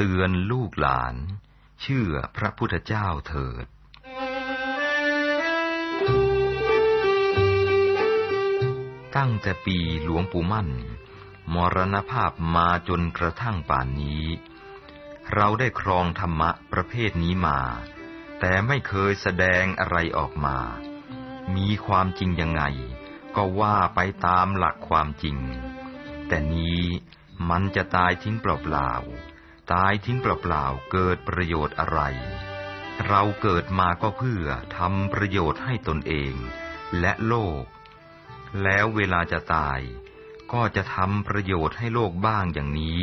เตือนลูกหลาน เชื่อพระพุทธเจ้าเถิด ตั้งแต่ปีหลวงปู่มั่น มรณภาพมาจนกระทั่งป่านนี้ เราได้ครองธรรมะประเภทนี้มา แต่ไม่เคยแสดงอะไรออกมา มีความจริงยังไง ก็ว่าไปตามหลักความจริง แต่นี้มันจะตายทิ้งเปล่าๆ ตายทิ้งเปล่าๆเกิดประโยชน์อะไร เราเกิดมาก็เพื่อทำประโยชน์ให้ตนเองและโลก แล้วเวลาจะตาย ก็จะทำประโยชน์ให้โลกบ้างอย่างนี้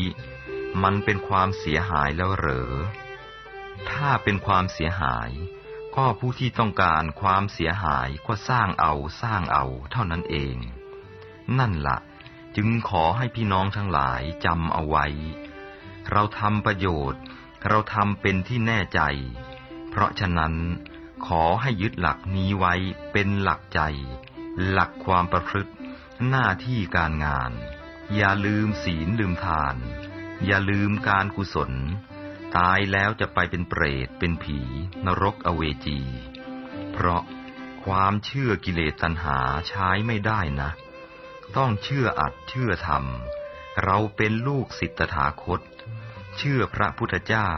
มันเป็นความเสียหายแล้วเหรอ ถ้าเป็นความเสียหาย ก็ผู้ที่ต้องการความเสียหายก็สร้างเอาสร้างเอาเท่านั้นเอง นั่นละ่ะ จึงขอให้พี่น้องทั้งหลายจำเอาไว้ เราทำประโยชน์ เราทำเป็นที่แน่ใจ เพราะฉะนั้น ขอให้ยึดหลักนี้ไว้เป็นหลักใจ หลักความประพฤติ หน้าที่การงาน อย่าลืมศีลลืมทาน อย่าลืมการกุศล ตายแล้วจะไปเป็นเปรตเป็นผี นรกอเวจี เพราะความเชื่อกิเลสตัณหาใช้ไม่ได้นะ ต้องเชื่ออัดเชื่อธรรม เราเป็นลูกศิษย์ตถาคต เชื่อพระพุทธเจ้า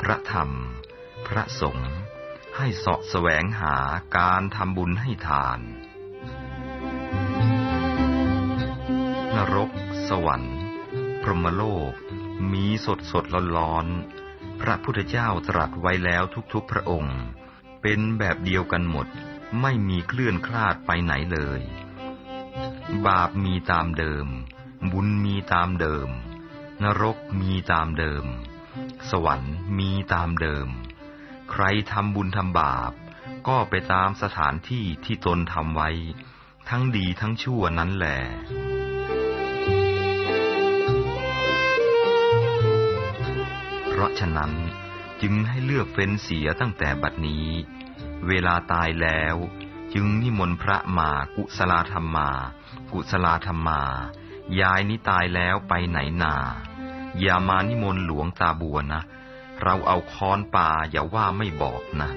พระธรรม พระสงฆ์ให้เสาะแสวงหาการทำบุญให้ทาน นรก สวรรค์ พรหมโลก มีสดสดร้อนๆพระพุทธเจ้าตรัสไว้แล้วทุกๆพระองค์ เป็นแบบเดียวกันหมดไม่มีเคลื่อนคลาดไปไหนเลย บาปมีตามเดิม บุญมีตามเดิม นรกมีตามเดิม สวรรค์มีตามเดิม ใครทำบุญทำบาป ก็ไปตามสถานที่ที่ตนทำไว้ ทั้งดีทั้งชั่วนั้นแหละเพราะฉะนั้นจึงให้เลือกเฟ้นเสียตั้งแต่บัดนี้ เวลาตายแล้ว จึงนิมนต์พระมากุศลาธรรมมากุศลาธรรมมา ยายนี้ตายแล้วไปไหนนา อย่ามานิมนต์หลวงตาบัวนะ เราเอาค้อนปลาอย่าว่าไม่บอกนะ